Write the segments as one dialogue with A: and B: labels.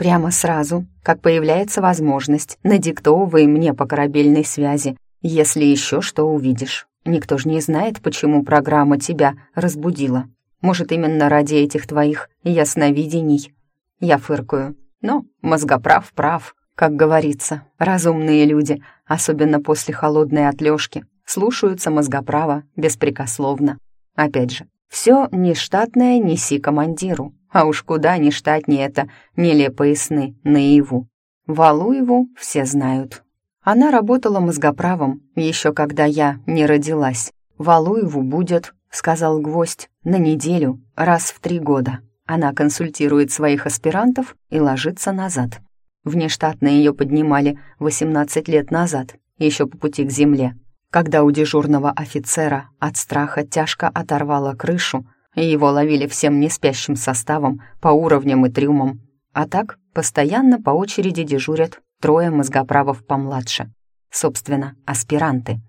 A: Прямо сразу, как появляется возможность, надиктовывай мне по корабельной связи, если еще что увидишь. Никто же не знает, почему программа тебя разбудила. Может, именно ради этих твоих ясновидений. Я фыркаю. Но мозгоправ прав, как говорится. Разумные люди, особенно после холодной отлежки, слушаются мозгоправа беспрекословно. Опять же, все нештатное неси командиру, а уж куда нештатнее это нелепые сны наяву. Валуеву все знают. Она работала мозгоправом еще когда я не родилась. Валуеву будет, сказал гвоздь, на неделю, раз в три года. Она консультирует своих аспирантов и ложится назад. Внештатно ее поднимали 18 лет назад, еще по пути к земле, когда у дежурного офицера от страха тяжко оторвало крышу, и его ловили всем неспящим составом по уровням и трюмам. А так постоянно по очереди дежурят трое мозгоправов помладше. Собственно, аспиранты.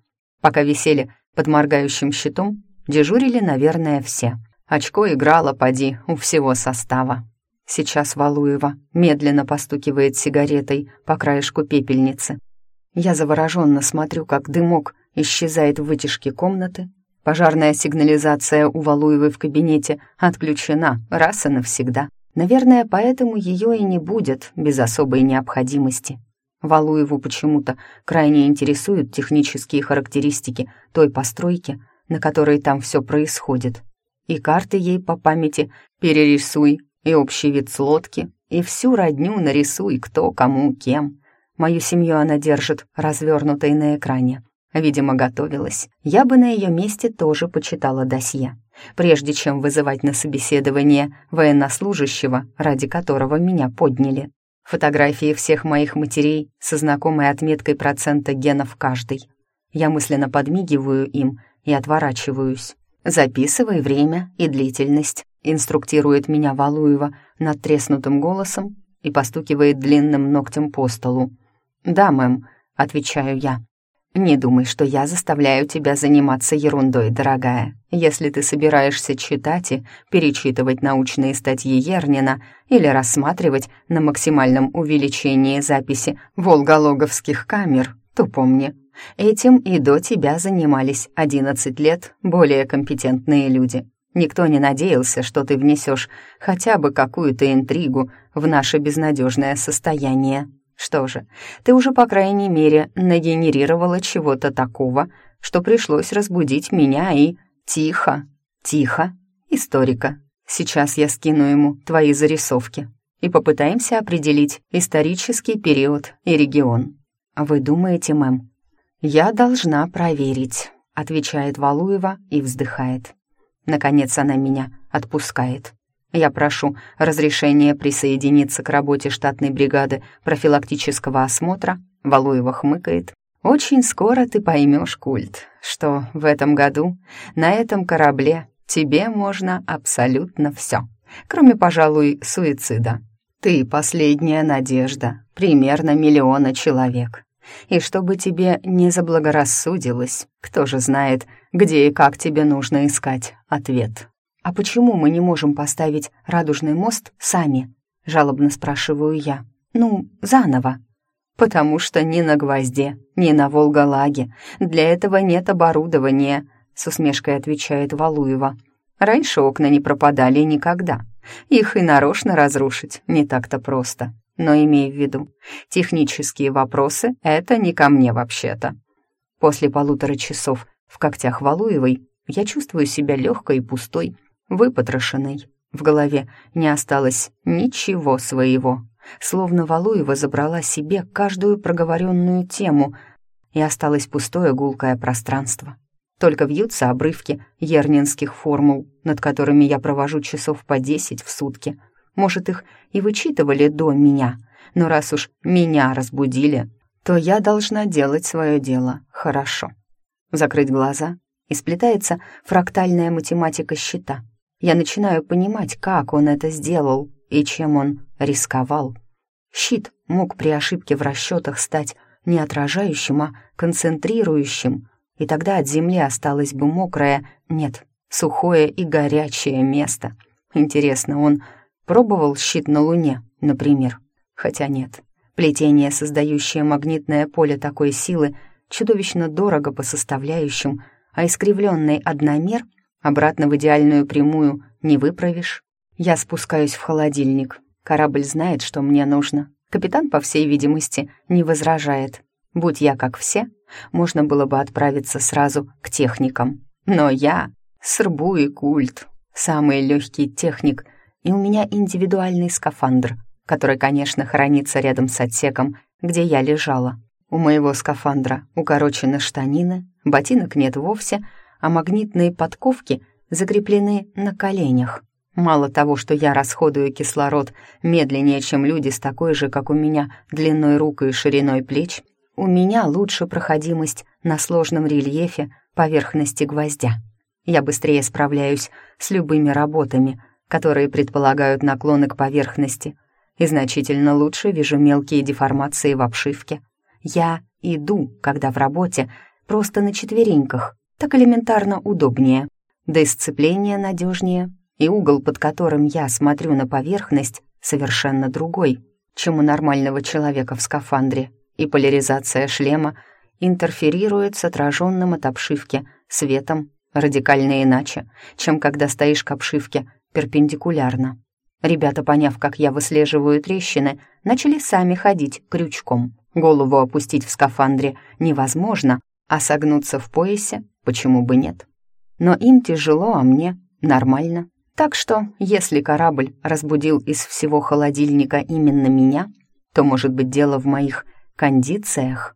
A: Пока висели под моргающим щитом, дежурили, наверное, все. Очко играло, поди, у всего состава. Сейчас Валуева медленно постукивает сигаретой по краешку пепельницы. Я завороженно смотрю, как дымок исчезает в вытяжке комнаты. Пожарная сигнализация у Валуевой в кабинете отключена раз и навсегда. Наверное, поэтому ее и не будет без особой необходимости. Валуеву почему-то крайне интересуют технические характеристики той постройки, на которой там все происходит. И карты ей по памяти перерисуй, и общий вид с лодки, и всю родню нарисуй, кто, кому, кем. Мою семью она держит развернутой на экране. Видимо, готовилась. Я бы на ее месте тоже почитала досье, прежде чем вызывать на собеседование военнослужащего, ради которого меня подняли. Фотографии всех моих матерей со знакомой отметкой процента генов каждой. Я мысленно подмигиваю им и отворачиваюсь. «Записывай время и длительность», — инструктирует меня Валуева над треснутым голосом и постукивает длинным ногтем по столу. «Да, мэм», — отвечаю я. «Не думай, что я заставляю тебя заниматься ерундой, дорогая. Если ты собираешься читать и перечитывать научные статьи Ернина или рассматривать на максимальном увеличении записи волгологовских камер, то помни, этим и до тебя занимались 11 лет более компетентные люди. Никто не надеялся, что ты внесешь хотя бы какую-то интригу в наше безнадежное состояние». Что же, ты уже, по крайней мере, нагенерировала чего-то такого, что пришлось разбудить меня и... Тихо, тихо, историка. Сейчас я скину ему твои зарисовки и попытаемся определить исторический период и регион. Вы думаете, мэм? Я должна проверить, отвечает Валуева и вздыхает. Наконец она меня отпускает. Я прошу разрешения присоединиться к работе штатной бригады профилактического осмотра. Валуева хмыкает. Очень скоро ты поймешь, Культ, что в этом году на этом корабле тебе можно абсолютно все, кроме, пожалуй, суицида. Ты последняя надежда, примерно миллиона человек. И чтобы тебе не заблагорассудилось, кто же знает, где и как тебе нужно искать ответ. «А почему мы не можем поставить радужный мост сами?» — жалобно спрашиваю я. «Ну, заново». «Потому что ни на гвозде, ни на Волгалаге для этого нет оборудования», — с усмешкой отвечает Валуева. «Раньше окна не пропадали никогда. Их и нарочно разрушить не так-то просто. Но имей в виду, технические вопросы — это не ко мне вообще-то». После полутора часов в когтях Валуевой я чувствую себя легкой и пустой, выпотрошенной. В голове не осталось ничего своего. Словно Валуева забрала себе каждую проговоренную тему, и осталось пустое гулкое пространство. Только вьются обрывки ернинских формул, над которыми я провожу часов по десять в сутки. Может, их и вычитывали до меня, но раз уж меня разбудили, то я должна делать свое дело хорошо. Закрыть глаза, и сплетается фрактальная математика счета — я начинаю понимать, как он это сделал и чем он рисковал. Щит мог при ошибке в расчетах стать не отражающим, а концентрирующим, и тогда от земли осталось бы мокрое, нет, сухое и горячее место. Интересно, он пробовал щит на Луне, например? Хотя нет, плетение, создающее магнитное поле такой силы, чудовищно дорого по составляющим, а искривленный одномер обратно в идеальную прямую не выправишь. Я спускаюсь в холодильник. Корабль знает, что мне нужно. Капитан, по всей видимости, не возражает. Будь я как все, можно было бы отправиться сразу к техникам. Но я — србу и культ, самый легкий техник, и у меня индивидуальный скафандр, который, конечно, хранится рядом с отсеком, где я лежала. У моего скафандра укорочены штанины, ботинок нет вовсе, а магнитные подковки закреплены на коленях. Мало того, что я расходую кислород медленнее, чем люди с такой же, как у меня, длиной рук и шириной плеч, у меня лучше проходимость на сложном рельефе поверхности гвоздя. Я быстрее справляюсь с любыми работами, которые предполагают наклоны к поверхности, и значительно лучше вижу мелкие деформации в обшивке. Я иду, когда в работе, просто на четвереньках, так элементарно удобнее, да и сцепление надежнее, и угол, под которым я смотрю на поверхность, совершенно другой, чем у нормального человека в скафандре, и поляризация шлема интерферирует с отраженным от обшивки светом радикально иначе, чем когда стоишь к обшивке перпендикулярно. Ребята, поняв, как я выслеживаю трещины, начали сами ходить крючком. Голову опустить в скафандре невозможно, а согнуться в поясе почему бы нет. Но им тяжело, а мне нормально. Так что, если корабль разбудил из всего холодильника именно меня, то, может быть, дело в моих кондициях.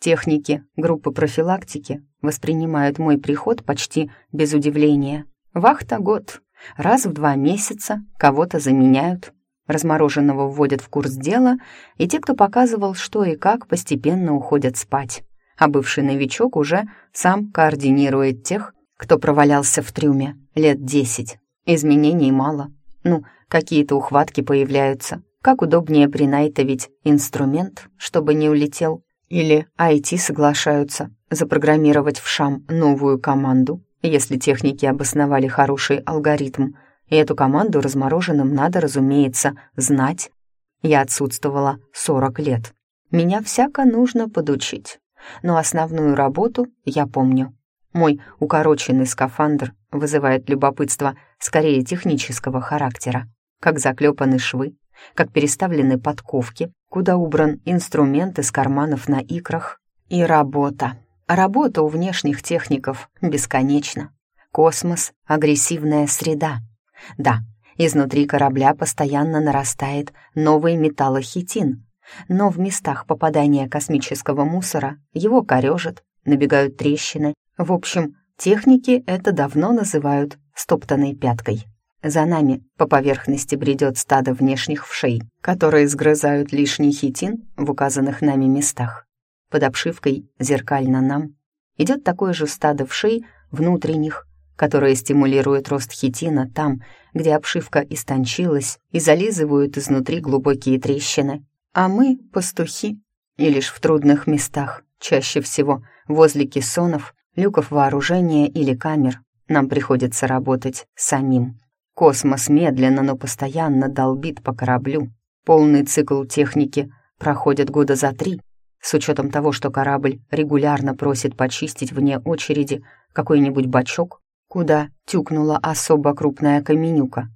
A: Техники группы профилактики воспринимают мой приход почти без удивления. Вахта год. Раз в два месяца кого-то заменяют. Размороженного вводят в курс дела, и те, кто показывал, что и как, постепенно уходят спать. А бывший новичок уже сам координирует тех, кто провалялся в трюме лет десять. Изменений мало. Ну, какие-то ухватки появляются. Как удобнее принайтовить инструмент, чтобы не улетел. Или IT соглашаются запрограммировать в ШАМ новую команду, если техники обосновали хороший алгоритм. И эту команду размороженным надо, разумеется, знать. Я отсутствовала 40 лет. Меня всяко нужно подучить. Но основную работу я помню. Мой укороченный скафандр вызывает любопытство скорее технического характера. Как заклепаны швы, как переставлены подковки, куда убран инструмент из карманов на икрах. И работа. Работа у внешних техников бесконечна. Космос — агрессивная среда. Да, изнутри корабля постоянно нарастает новый металлохитин, но в местах попадания космического мусора его корежат, набегают трещины. В общем, техники это давно называют стоптанной пяткой. За нами по поверхности бредет стадо внешних вшей, которые сгрызают лишний хитин в указанных нами местах. Под обшивкой, зеркально нам, идет такое же стадо вшей внутренних, которые стимулируют рост хитина там, где обшивка истончилась и зализывают изнутри глубокие трещины. А мы — пастухи, и лишь в трудных местах, чаще всего возле кессонов, люков вооружения или камер, нам приходится работать самим. Космос медленно, но постоянно долбит по кораблю. Полный цикл техники проходит года за три, с учетом того, что корабль регулярно просит почистить вне очереди какой-нибудь бачок, куда тюкнула особо крупная каменюка.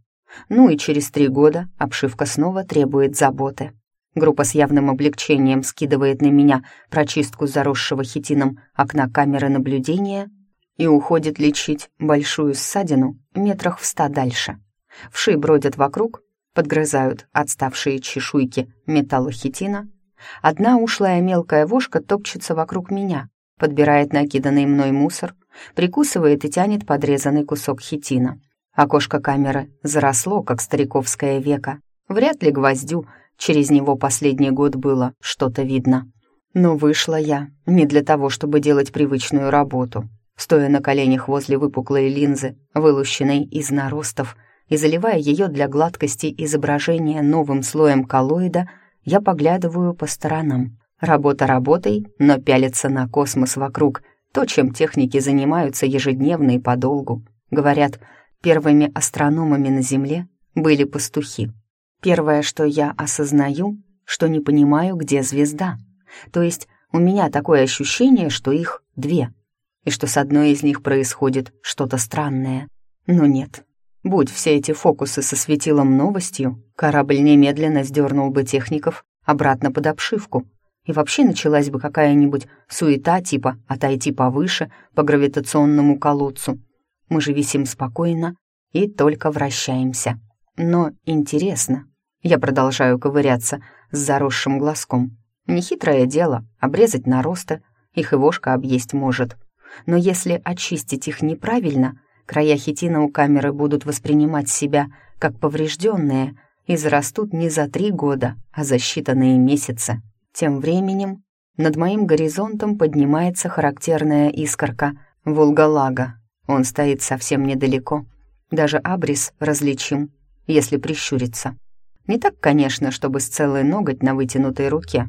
A: Ну и через три года обшивка снова требует заботы. Группа с явным облегчением скидывает на меня прочистку заросшего хитином окна камеры наблюдения и уходит лечить большую ссадину метрах в ста дальше. Вши бродят вокруг, подгрызают отставшие чешуйки металлохитина. Одна ушлая мелкая вошка топчется вокруг меня, подбирает накиданный мной мусор, прикусывает и тянет подрезанный кусок хитина. Окошко камеры заросло, как стариковское веко. Вряд ли гвоздю через него последний год было что-то видно. Но вышла я не для того, чтобы делать привычную работу стоя на коленях возле выпуклой линзы, вылущенной из наростов, и заливая ее для гладкости изображения новым слоем коллоида, я поглядываю по сторонам. Работа работой, но пялится на космос вокруг, то, чем техники занимаются ежедневно и подолгу. Говорят, первыми астрономами на Земле были пастухи. Первое, что я осознаю, что не понимаю, где звезда. То есть у меня такое ощущение, что их две, и что с одной из них происходит что-то странное. Но нет. Будь все эти фокусы со светилом новостью, корабль немедленно сдернул бы техников обратно под обшивку, и вообще началась бы какая-нибудь суета типа «отойти повыше» по гравитационному колодцу. Мы же висим спокойно и только вращаемся. Но интересно. Я продолжаю ковыряться с заросшим глазком. Нехитрое дело — обрезать наросты, их и вошка объесть может. Но если очистить их неправильно, края хитина у камеры будут воспринимать себя как поврежденные и зарастут не за три года, а за считанные месяцы. Тем временем над моим горизонтом поднимается характерная искорка Волгалага. Он стоит совсем недалеко. Даже абрис различим, если прищуриться. Не так, конечно, чтобы с целой ноготь на вытянутой руке.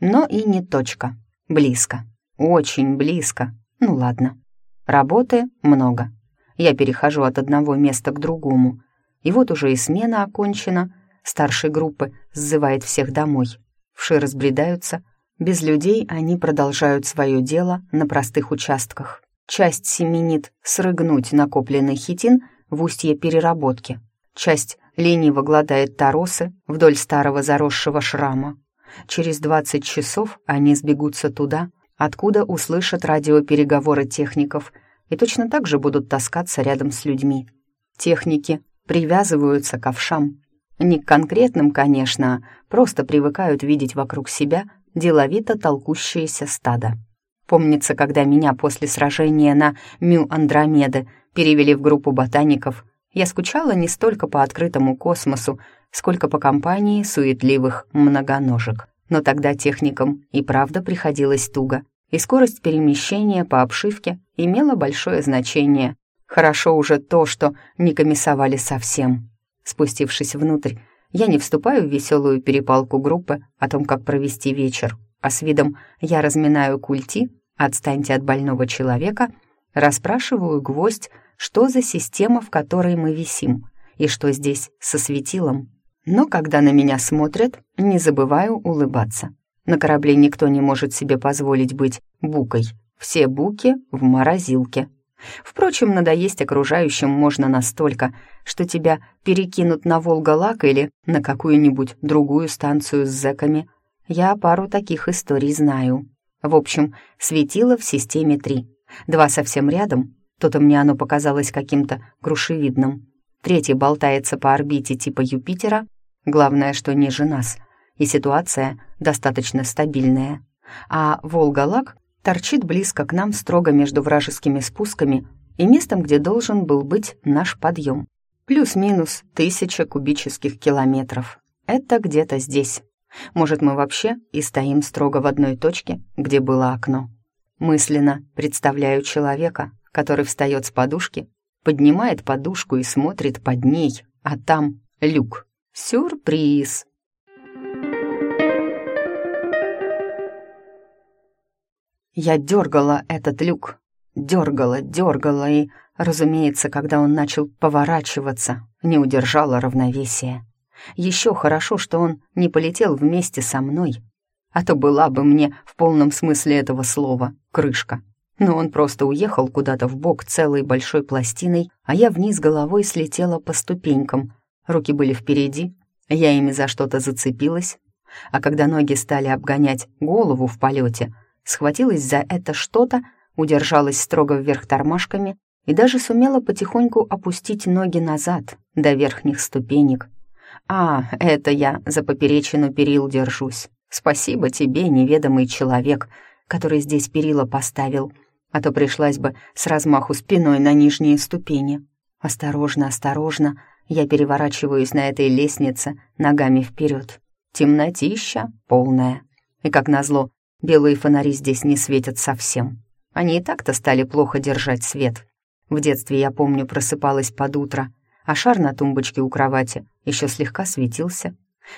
A: Но и не точка. Близко. Очень близко. Ну ладно. Работы много. Я перехожу от одного места к другому. И вот уже и смена окончена. Старшей группы сзывает всех домой. Вши разбредаются. Без людей они продолжают свое дело на простых участках. Часть семенит срыгнуть накопленный хитин в устье переработки. Часть лениво гладает торосы вдоль старого заросшего шрама. Через двадцать часов они сбегутся туда, откуда услышат радиопереговоры техников и точно так же будут таскаться рядом с людьми. Техники привязываются к овшам, не к конкретным, конечно, просто привыкают видеть вокруг себя деловито толкущееся стадо. Помнится, когда меня после сражения на Мю Андромеды перевели в группу ботаников, я скучала не столько по открытому космосу, сколько по компании суетливых многоножек. Но тогда техникам и правда приходилось туго, и скорость перемещения по обшивке имела большое значение. Хорошо уже то, что не комиссовали совсем. Спустившись внутрь, я не вступаю в веселую перепалку группы о том, как провести вечер, а с видом «я разминаю культи», «отстаньте от больного человека», расспрашиваю гвоздь, что за система, в которой мы висим, и что здесь со светилом. Но когда на меня смотрят, не забываю улыбаться. На корабле никто не может себе позволить быть букой. Все буки в морозилке. Впрочем, надоесть окружающим можно настолько, что тебя перекинут на Волга-Лак или на какую-нибудь другую станцию с зэками. Я пару таких историй знаю. В общем, светило в системе 3. Два совсем рядом, то-то мне оно показалось каким-то грушевидным. Третий болтается по орбите типа Юпитера, главное, что ниже нас, и ситуация достаточно стабильная. А Волга-Лак торчит близко к нам строго между вражескими спусками и местом, где должен был быть наш подъем. Плюс-минус тысяча кубических километров. Это где-то здесь. Может, мы вообще и стоим строго в одной точке, где было окно. Мысленно представляю человека, который встает с подушки, поднимает подушку и смотрит под ней, а там люк. Сюрприз! Я дергала этот люк, дергала, дергала и, разумеется, когда он начал поворачиваться, не удержала равновесия. Еще хорошо, что он не полетел вместе со мной, а то была бы мне в полном смысле этого слова крышка. Но он просто уехал куда-то в бок целой большой пластиной, а я вниз головой слетела по ступенькам. Руки были впереди, я ими за что-то зацепилась, а когда ноги стали обгонять голову в полете, схватилась за это что-то, удержалась строго вверх тормашками и даже сумела потихоньку опустить ноги назад, до верхних ступенек. «А, это я за поперечину перил держусь. Спасибо тебе, неведомый человек, который здесь перила поставил, а то пришлась бы с размаху спиной на нижние ступени. Осторожно, осторожно, я переворачиваюсь на этой лестнице ногами вперед. Темнотища полная. И, как назло, Белые фонари здесь не светят совсем. Они и так-то стали плохо держать свет. В детстве, я помню, просыпалась под утро, а шар на тумбочке у кровати еще слегка светился.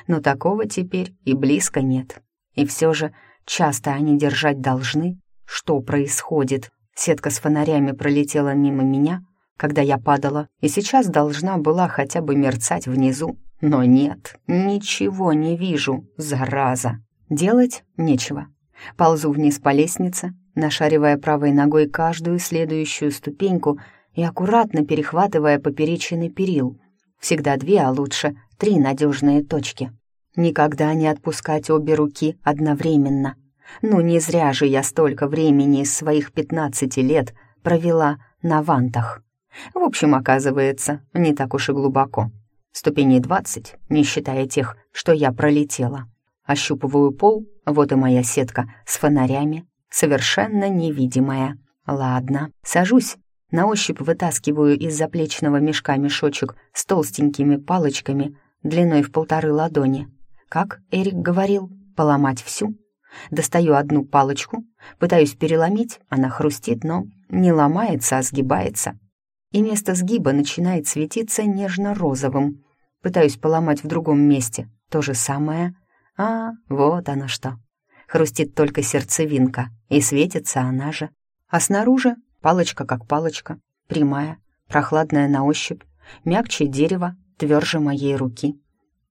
A: Но такого теперь и близко нет. И все же часто они держать должны. Что происходит? Сетка с фонарями пролетела мимо меня, когда я падала, и сейчас должна была хотя бы мерцать внизу, Но нет, ничего не вижу, зараза. Делать нечего. Ползу вниз по лестнице, нашаривая правой ногой каждую следующую ступеньку и аккуратно перехватывая поперечины перил. Всегда две, а лучше три надежные точки. Никогда не отпускать обе руки одновременно. Ну, не зря же я столько времени из своих пятнадцати лет провела на вантах. В общем, оказывается, не так уж и глубоко. Ступеней двадцать, не считая тех, что я пролетела. Ощупываю пол, вот и моя сетка с фонарями, совершенно невидимая. Ладно, сажусь, на ощупь вытаскиваю из заплечного мешка мешочек с толстенькими палочками длиной в полторы ладони. Как Эрик говорил, поломать всю. Достаю одну палочку, пытаюсь переломить, она хрустит, но не ломается, а сгибается. И место сгиба начинает светиться нежно-розовым. Пытаюсь поломать в другом месте, то же самое. А, вот оно что. Хрустит только сердцевинка, и светится она же. А снаружи Палочка как палочка, прямая, прохладная на ощупь, мягче дерева, тверже моей руки.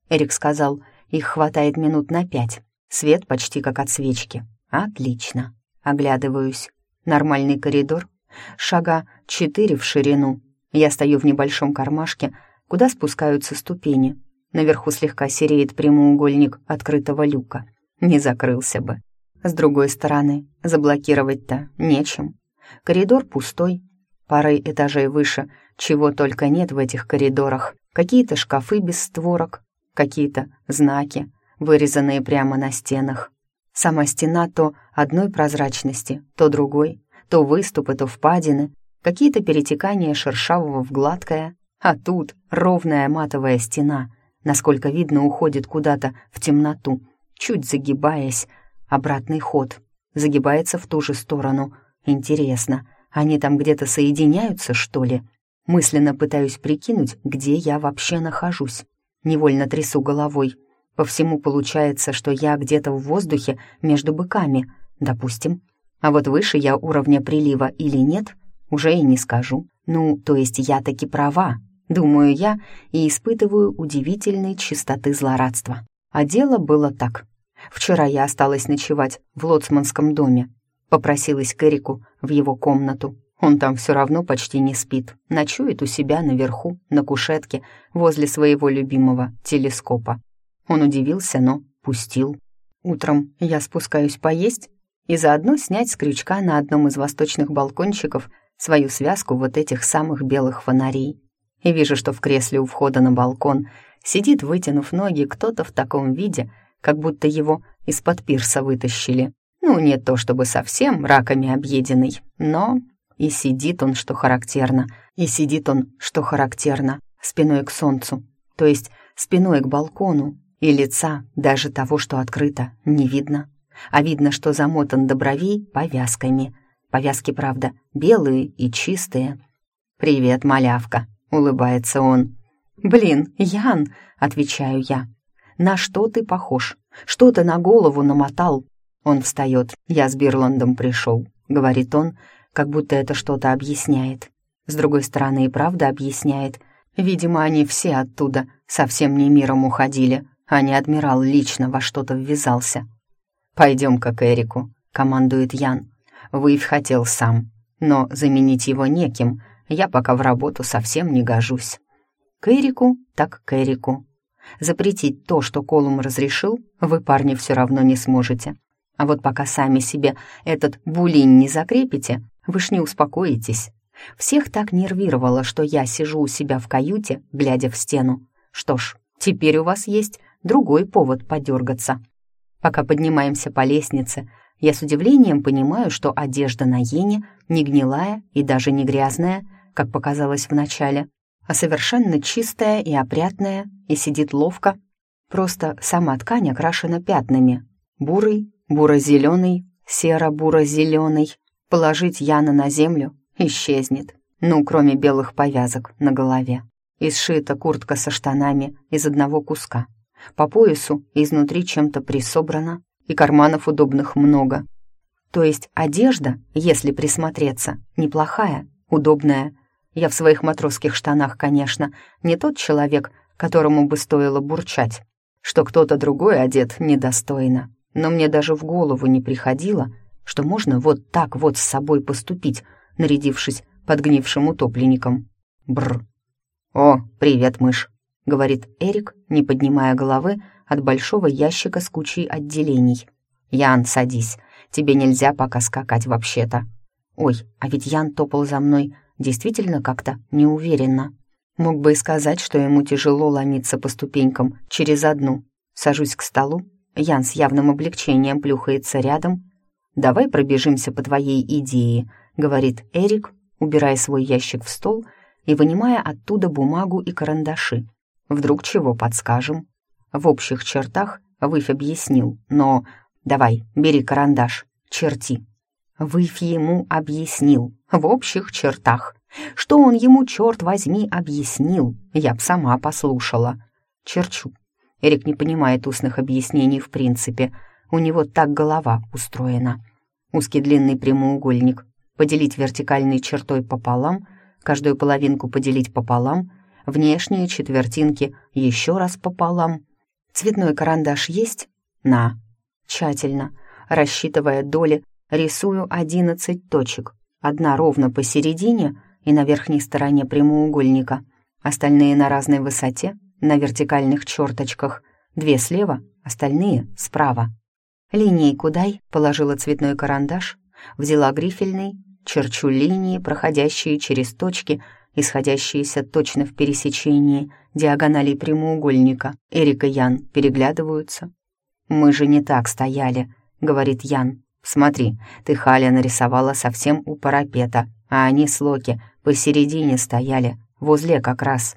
A: Эрик сказал, их хватает минут на пять. Свет почти как от свечки. Отлично. Оглядываюсь. Нормальный коридор. Шага четыре в ширину. Я стою в небольшом кармашке, куда спускаются ступени. Наверху слегка сереет прямоугольник открытого люка. Не закрылся бы. С другой стороны, заблокировать-то нечем. Коридор пустой, парой этажей выше, чего только нет в этих коридорах. Какие-то шкафы без створок, какие-то знаки, вырезанные прямо на стенах. Сама стена то одной прозрачности, то другой, то выступы, то впадины, какие-то перетекания шершавого в гладкое, а тут ровная матовая стена, насколько видно, уходит куда-то в темноту, чуть загибаясь, обратный ход, загибается в ту же сторону, Интересно, они там где-то соединяются, что ли? Мысленно пытаюсь прикинуть, где я вообще нахожусь. Невольно трясу головой. По всему получается, что я где-то в воздухе между быками, допустим. А вот выше я уровня прилива или нет, уже и не скажу. Ну, то есть я таки права, думаю я, и испытываю удивительной чистоты злорадства. А дело было так. Вчера я осталась ночевать в лоцманском доме, Попросилась к Эрику в его комнату. Он там все равно почти не спит, ночует у себя наверху, на кушетке, возле своего любимого телескопа. Он удивился, но пустил. Утром я спускаюсь поесть и заодно снять с крючка на одном из восточных балкончиков свою связку вот этих самых белых фонарей. И вижу, что в кресле у входа на балкон сидит, вытянув ноги, кто-то в таком виде, как будто его из-под пирса вытащили. Ну, не то чтобы совсем раками объеденный, но и сидит он, что характерно, и сидит он, что характерно, спиной к солнцу, то есть спиной к балкону, и лица, даже того, что открыто, не видно. А видно, что замотан до бровей повязками. Повязки, правда, белые и чистые. «Привет, малявка», — улыбается он. «Блин, Ян», — отвечаю я, — «на что ты похож? Что ты на голову намотал? Он встает. «Я с Бирландом пришел», — говорит он, как будто это что-то объясняет. С другой стороны, и правда объясняет. Видимо, они все оттуда совсем не миром уходили, а не адмирал лично во что-то ввязался. «Пойдем-ка к Эрику», — командует Ян. Выйв хотел сам, но заменить его неким, я пока в работу совсем не гожусь. К Эрику так к Эрику. Запретить то, что Колум разрешил, вы, парни, все равно не сможете. А вот пока сами себе этот булинь не закрепите, вы ж не успокоитесь. Всех так нервировало, что я сижу у себя в каюте, глядя в стену. Что ж, теперь у вас есть другой повод подергаться. Пока поднимаемся по лестнице, я с удивлением понимаю, что одежда на Йене не гнилая и даже не грязная, как показалось вначале, а совершенно чистая и опрятная, и сидит ловко. Просто сама ткань окрашена пятнами. Бурый, буро-зеленый, серо-буро-зеленый. Положить Яна на землю исчезнет. Ну, кроме белых повязок на голове. И сшита куртка со штанами из одного куска. По поясу изнутри чем-то присобрано, и карманов удобных много. То есть одежда, если присмотреться, неплохая, удобная. Я в своих матросских штанах, конечно, не тот человек, которому бы стоило бурчать, что кто-то другой одет недостойно. Но мне даже в голову не приходило, что можно вот так вот с собой поступить, нарядившись подгнившим утопленником. Бр. «О, привет, мышь», — говорит Эрик, не поднимая головы от большого ящика с кучей отделений. «Ян, садись, тебе нельзя пока скакать вообще-то». Ой, а ведь Ян топал за мной действительно как-то неуверенно. Мог бы и сказать, что ему тяжело ломиться по ступенькам через одну. Сажусь к столу, Ян с явным облегчением плюхается рядом. «Давай пробежимся по твоей идее», — говорит Эрик, убирая свой ящик в стол и вынимая оттуда бумагу и карандаши. «Вдруг чего подскажем?» В общих чертах Выфь объяснил, но «давай, бери карандаш, черти». Выфь ему объяснил, в общих чертах. Что он ему, черт возьми, объяснил, я б сама послушала. Черчу. Эрик не понимает устных объяснений в принципе. У него так голова устроена. Узкий длинный прямоугольник. Поделить вертикальной чертой пополам, каждую половинку поделить пополам, внешние четвертинки еще раз пополам. Цветной карандаш есть? На. Тщательно, рассчитывая доли рисую 11 точек. Одна ровно посередине и на верхней стороне прямоугольника, остальные на разной высоте, на вертикальных черточках, две слева, остальные справа. Линейку дай, положила цветной карандаш, взяла грифельный, черчу линии, проходящие через точки, исходящиеся точно в пересечении диагоналей прямоугольника. Эрик и Ян переглядываются. «Мы же не так стояли», — говорит Ян. Смотри, ты Халя нарисовала совсем у парапета, а они с Локи посередине стояли, возле как раз.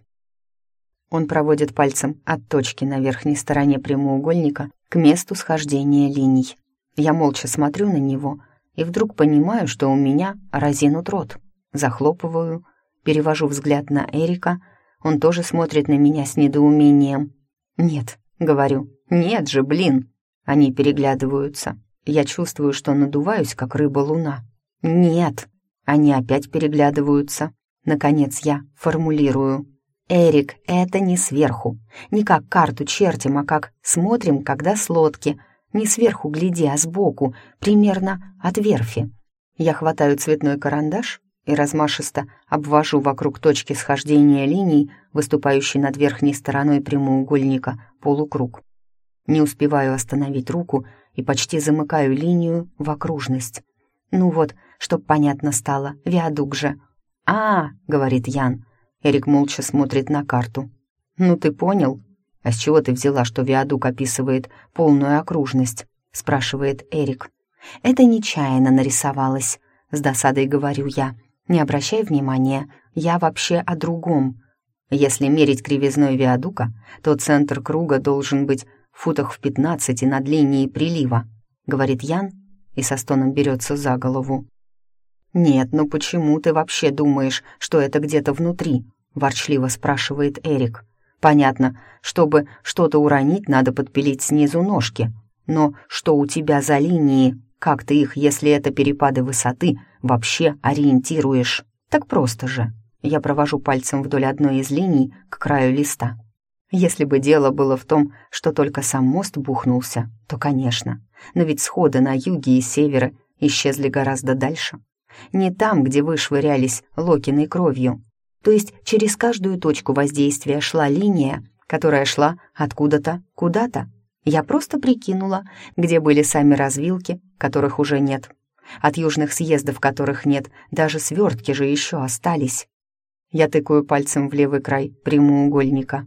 A: Он проводит пальцем от точки на верхней стороне прямоугольника к месту схождения линий. Я молча смотрю на него и вдруг понимаю, что у меня разинут рот. Захлопываю, перевожу взгляд на Эрика, он тоже смотрит на меня с недоумением. «Нет», — говорю, «нет же, блин!» Они переглядываются. Я чувствую, что надуваюсь, как рыба-луна. «Нет!» Они опять переглядываются. Наконец я формулирую. «Эрик, это не сверху. Не как карту чертим, а как смотрим, когда с лодки. Не сверху гляди, а сбоку, примерно от верфи». Я хватаю цветной карандаш и размашисто обвожу вокруг точки схождения линий, выступающей над верхней стороной прямоугольника, полукруг. Не успеваю остановить руку и почти замыкаю линию в окружность. Ну вот, чтоб понятно стало, виадук же. «А, — говорит Ян. Эрик молча смотрит на карту. «Ну ты понял? А с чего ты взяла, что виадук описывает полную окружность?» — спрашивает Эрик. «Это нечаянно нарисовалось», — с досадой говорю я. «Не обращай внимания, я вообще о другом. Если мерить кривизной виадука, то центр круга должен быть футах в пятнадцати над линией прилива», — говорит Ян и со стоном берется за голову. «Нет, ну почему ты вообще думаешь, что это где-то внутри?» — ворчливо спрашивает Эрик. «Понятно, чтобы что-то уронить, надо подпилить снизу ножки. Но что у тебя за линии? Как ты их, если это перепады высоты, вообще ориентируешь? Так просто же». Я провожу пальцем вдоль одной из линий к краю листа. Если бы дело было в том, что только сам мост бухнулся, то, конечно. Но ведь сходы на юге и севере исчезли гораздо дальше. Не там, где вы швырялись Локиной кровью. То есть через каждую точку воздействия шла линия, которая шла откуда-то куда-то. Я просто прикинула, где были сами развилки, которых уже нет. От южных съездов, которых нет, даже свертки же еще остались. Я тыкаю пальцем в левый край прямоугольника.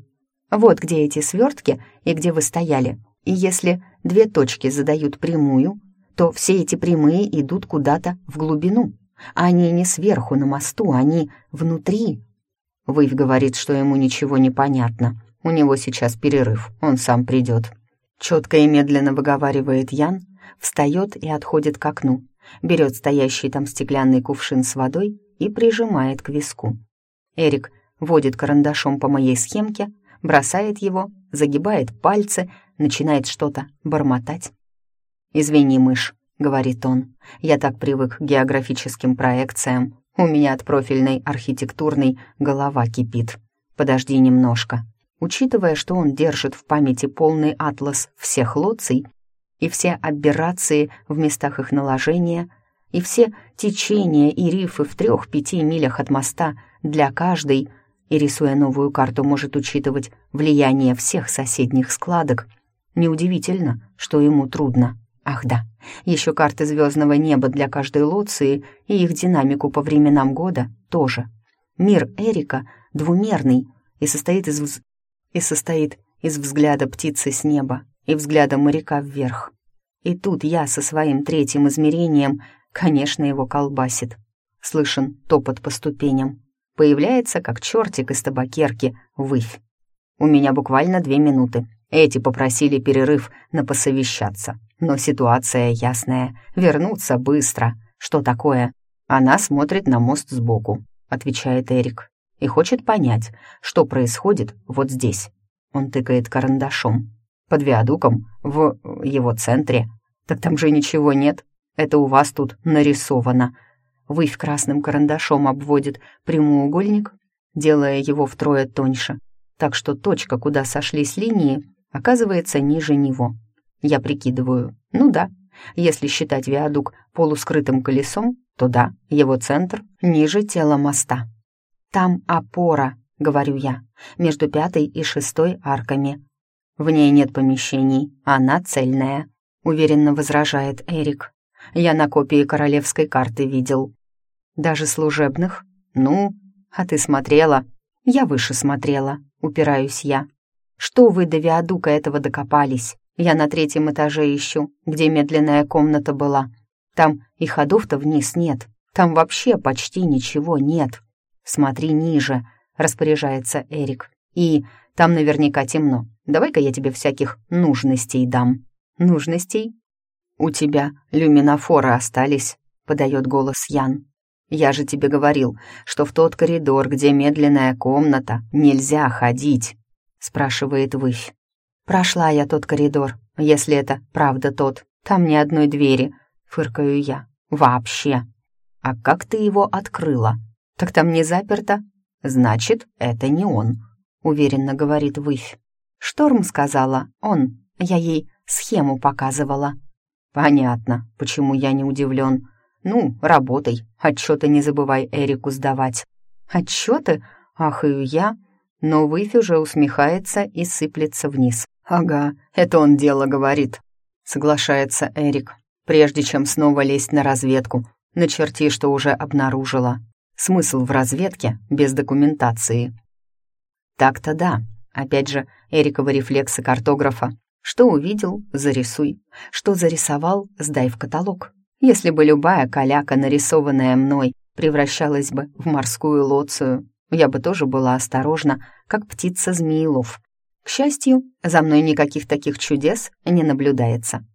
A: Вот где эти свертки и где вы стояли. И если две точки задают прямую, то все эти прямые идут куда-то в глубину. Они не сверху на мосту, они внутри. Выйв говорит, что ему ничего не понятно. У него сейчас перерыв, он сам придет. Четко и медленно выговаривает Ян, встает и отходит к окну, берет стоящий там стеклянный кувшин с водой и прижимает к виску. Эрик водит карандашом по моей схемке, бросает его, загибает пальцы, начинает что-то бормотать. «Извини, мышь», — говорит он, — «я так привык к географическим проекциям. У меня от профильной архитектурной голова кипит. Подожди немножко». Учитывая, что он держит в памяти полный атлас всех лоций и все аберрации в местах их наложения, и все течения и рифы в трех-пяти милях от моста для каждой, и, рисуя новую карту, может учитывать влияние всех соседних складок, неудивительно, что ему трудно. Ах да, еще карты звездного неба для каждой лоции и их динамику по временам года тоже. Мир Эрика двумерный и состоит из, вз... и состоит из взгляда птицы с неба и взгляда моряка вверх. И тут я со своим третьим измерением, конечно, его колбасит. Слышен топот по ступеням. Появляется, как чертик из табакерки, выфь. У меня буквально две минуты. Эти попросили перерыв на посовещаться. Но ситуация ясная. Вернуться быстро. Что такое? Она смотрит на мост сбоку, отвечает Эрик. И хочет понять, что происходит вот здесь. Он тыкает карандашом. Под виадуком, в его центре. Так там же ничего нет. Это у вас тут нарисовано. Высь красным карандашом обводит прямоугольник, делая его втрое тоньше, так что точка, куда сошлись линии, оказывается ниже него. Я прикидываю. Ну да, если считать виадук полускрытым колесом, то да, его центр ниже тела моста. Там опора, говорю я, между пятой и шестой арками. В ней нет помещений, она цельная, уверенно возражает Эрик. Я на копии королевской карты видел. Даже служебных? Ну, а ты смотрела? Я выше смотрела, упираюсь я. Что вы до виадука этого докопались? Я на третьем этаже ищу, где медленная комната была. Там и ходов-то вниз нет. Там вообще почти ничего нет. Смотри ниже, распоряжается Эрик. И там наверняка темно. Давай-ка я тебе всяких нужностей дам. Нужностей? У тебя люминофоры остались, подает голос Ян. Я же тебе говорил, что в тот коридор, где медленная комната, нельзя ходить, спрашивает Выфь. Прошла я тот коридор, если это правда тот. Там ни одной двери, фыркаю я. Вообще. А как ты его открыла? Так там не заперто. Значит, это не он, уверенно говорит Выфь. Шторм сказала, он. Я ей схему показывала. Понятно, почему я не удивлен. Ну, работай, отчеты не забывай Эрику сдавать. Отчеты? Ахаю я, но Выфь уже усмехается и сыплется вниз. «Ага, это он дело говорит», — соглашается Эрик, прежде чем снова лезть на разведку. Начерти, что уже обнаружила. Смысл в разведке без документации. Так-то да. Опять же, Эриковы рефлексы картографа. Что увидел — зарисуй. Что зарисовал — сдай в каталог. Если бы любая каляка, нарисованная мной, превращалась бы в морскую лоцию, я бы тоже была осторожна, как птица-змеелов. К счастью, за мной никаких таких чудес не наблюдается.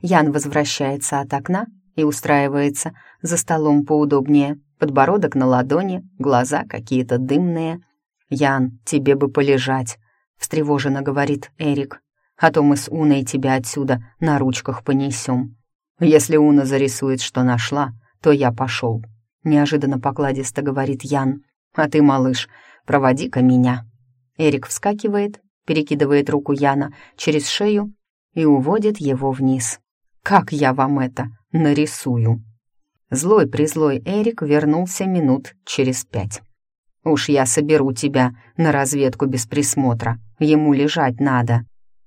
A: Ян возвращается от окна и устраивается за столом поудобнее. Подбородок на ладони, глаза какие-то дымные. «Ян, тебе бы полежать», — встревоженно говорит Эрик. «А то мы с Уной тебя отсюда на ручках понесем. Если Уна зарисует, что нашла, то я пошел», — неожиданно покладисто говорит Ян. «А ты, малыш, проводи-ка меня». Эрик вскакивает перекидывает руку Яна через шею и уводит его вниз. «Как я вам это нарисую?» Злой-призлой Эрик вернулся минут через пять. «Уж я соберу тебя на разведку без присмотра. Ему лежать надо».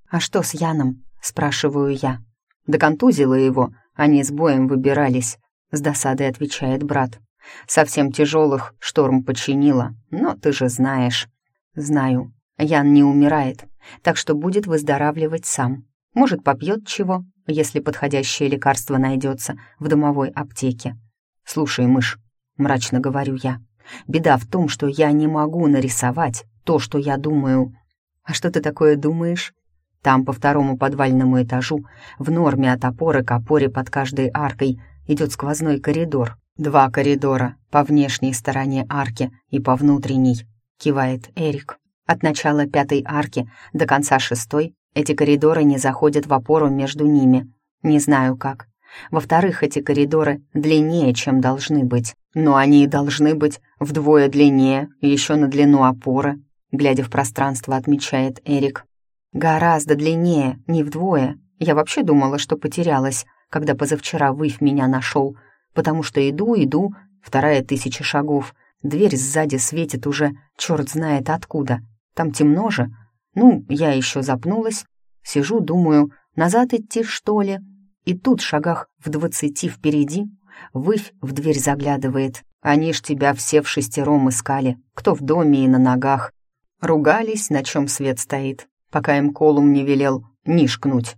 A: «А что с Яном?» — спрашиваю я. Доконтузило его, они с боем выбирались. С досадой отвечает брат. Совсем тяжелых шторм починила, но ты же знаешь. Знаю, Ян не умирает, так что будет выздоравливать сам. Может, попьет чего, если подходящее лекарство найдется в домовой аптеке. «Слушай, мышь», — мрачно говорю я, — «беда в том, что я не могу нарисовать то, что я думаю». «А что ты такое думаешь?» Там по второму подвальному этажу, в норме от опоры к опоре под каждой аркой, идет сквозной коридор. Два коридора, по внешней стороне арки и по внутренней, кивает Эрик. От начала пятой арки до конца шестой эти коридоры не заходят в опору между ними. Не знаю как. Во-вторых, эти коридоры длиннее, чем должны быть. Но они и должны быть вдвое длиннее, еще на длину опоры. глядя в пространство, отмечает Эрик. «Гораздо длиннее, не вдвое. Я вообще думала, что потерялась, когда позавчера выфь меня нашел, потому что иду, иду, вторая тысяча шагов, дверь сзади светит уже черт знает откуда. Там темно же. Ну, я еще запнулась, сижу, думаю, назад идти, что ли? И тут, шагах в двадцати впереди, выфь в дверь заглядывает. Они ж тебя все в шестером искали, кто в доме и на ногах. Ругались, на чем свет стоит, пока им Колум не велел нишкнуть.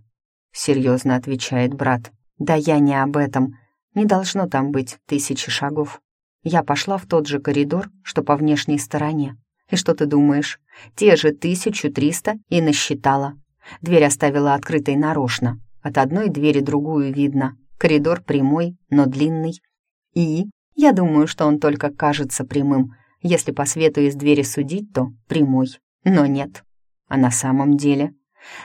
A: Серьезно отвечает брат. Да я не об этом. Не должно там быть тысячи шагов. Я пошла в тот же коридор, что по внешней стороне. И что ты думаешь? Те же тысячу триста и насчитала. Дверь оставила открытой нарочно. От одной двери другую видно. Коридор прямой, но длинный. И я думаю, что он только кажется прямым, если по свету из двери судить, то прямой. Но нет. А на самом деле?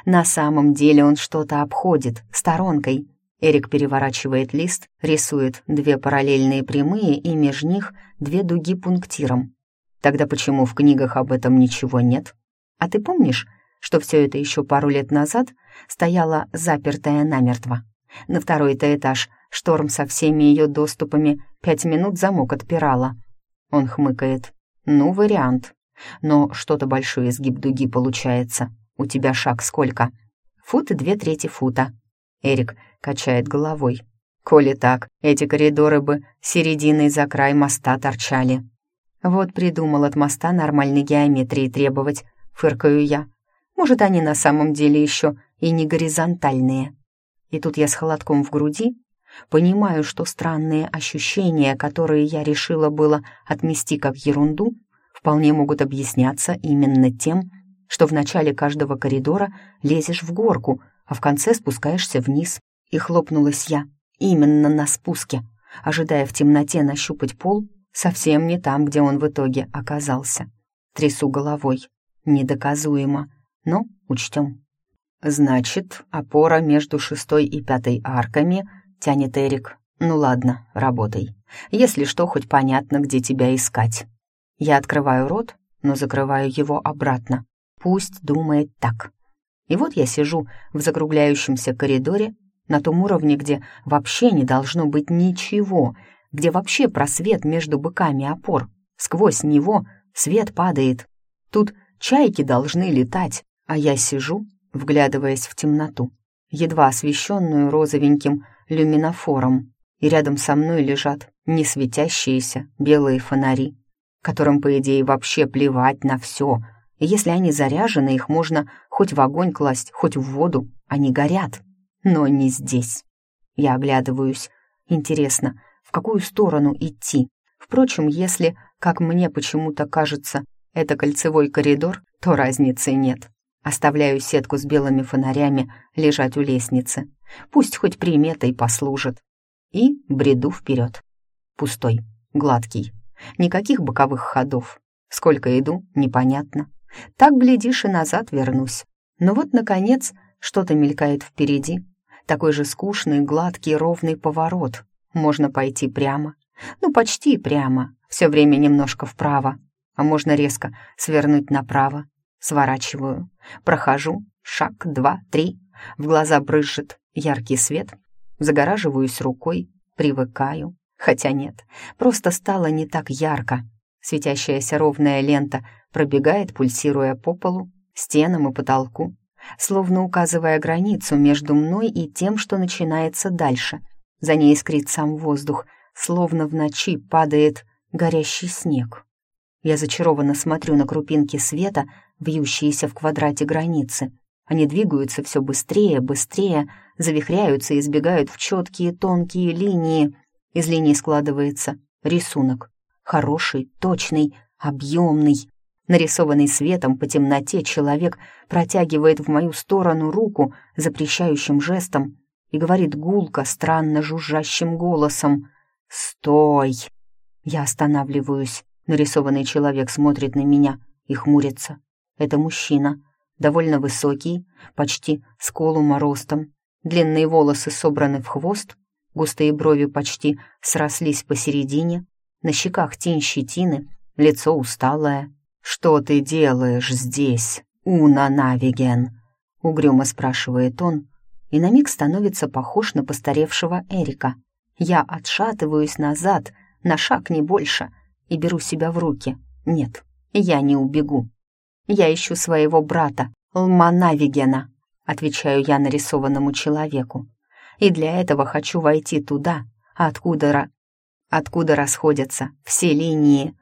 A: На самом деле он что-то обходит, сторонкой. Эрик переворачивает лист, рисует две параллельные прямые и между них две дуги пунктиром. Тогда почему в книгах об этом ничего нет? А ты помнишь, что все это еще пару лет назад стояло запертое намертво? На второй-то этаж шторм со всеми ее доступами пять минут замок отпирала. Он хмыкает. «Ну, вариант. Но что-то большой изгиб дуги получается. У тебя шаг сколько?» «Фут и две трети фута». Эрик качает головой. «Коли так, эти коридоры бы серединой за край моста торчали». «Вот придумал от моста нормальной геометрии требовать», — фыркаю я. «Может, они на самом деле еще и не горизонтальные». И тут я с холодком в груди Понимаю, что странные ощущения, которые я решила было отмести как ерунду, вполне могут объясняться именно тем, что в начале каждого коридора лезешь в горку, а в конце спускаешься вниз. И хлопнулась я именно на спуске, ожидая в темноте нащупать пол совсем не там, где он в итоге оказался. Трясу головой. Недоказуемо, но учтем. Значит, опора между шестой и пятой арками — тянет Эрик. «Ну ладно, работай. Если что, хоть понятно, где тебя искать». Я открываю рот, но закрываю его обратно. Пусть думает так. И вот я сижу в закругляющемся коридоре, на том уровне, где вообще не должно быть ничего, где вообще просвет между быками опор. Сквозь него свет падает. Тут чайки должны летать, а я сижу, вглядываясь в темноту, едва освещенную розовеньким люминофором, и рядом со мной лежат несветящиеся белые фонари, которым, по идее, вообще плевать на все. Если они заряжены, их можно хоть в огонь класть, хоть в воду, они горят. Но не здесь. Я оглядываюсь. Интересно, в какую сторону идти? Впрочем, если, как мне почему-то кажется, это кольцевой коридор, то разницы нет. Оставляю сетку с белыми фонарями лежать у лестницы. Пусть хоть приметой послужит. И бреду вперед. Пустой, гладкий. Никаких боковых ходов. Сколько иду, непонятно. Так, глядишь, и назад вернусь. Но вот, наконец, что-то мелькает впереди. Такой же скучный, гладкий, ровный поворот. Можно пойти прямо. Ну, почти прямо. Все время немножко вправо. А можно резко свернуть направо. Сворачиваю. Прохожу. Шаг, два, три. В глаза брызжет яркий свет. Загораживаюсь рукой. Привыкаю. Хотя нет, просто стало не так ярко. Светящаяся ровная лента пробегает, пульсируя по полу, стенам и потолку, словно указывая границу между мной и тем, что начинается дальше. За ней искрит сам воздух, словно в ночи падает горящий снег. Я зачарованно смотрю на крупинки света, вьющиеся в квадрате границы. Они двигаются все быстрее, быстрее, завихряются и избегают в четкие тонкие линии. Из линий складывается рисунок. Хороший, точный, объемный. Нарисованный светом по темноте человек протягивает в мою сторону руку запрещающим жестом и говорит гулко, странно жужжащим голосом «Стой!». Я останавливаюсь. Нарисованный человек смотрит на меня и хмурится. Это мужчина, довольно высокий, почти с колума ростом. Длинные волосы собраны в хвост, густые брови почти срослись посередине, на щеках тень щетины, лицо усталое. «Что ты делаешь здесь, Уна Навиген?» — угрюмо спрашивает он, и на миг становится похож на постаревшего Эрика. Я отшатываюсь назад, на шаг не больше, и беру себя в руки. Нет, я не убегу. Я ищу своего брата, Лманавигена, отвечаю я нарисованному человеку. И для этого хочу войти туда, откуда, откуда расходятся все линии.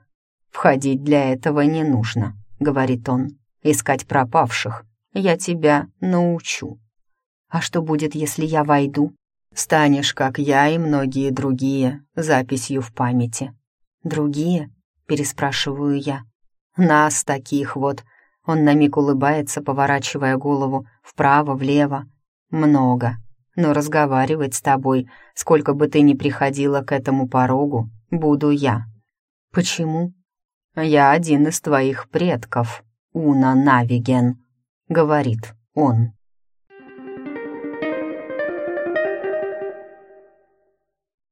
A: Входить для этого не нужно, говорит он. Искать пропавших я тебя научу. А что будет, если я войду? Станешь, как я и многие другие, записью в памяти. Другие? Переспрашиваю я. Нас таких вот. Он на миг улыбается, поворачивая голову вправо-влево. Много. Но разговаривать с тобой, сколько бы ты ни приходила к этому порогу, буду я. Почему? Я один из твоих предков, Уна Навиген, говорит он.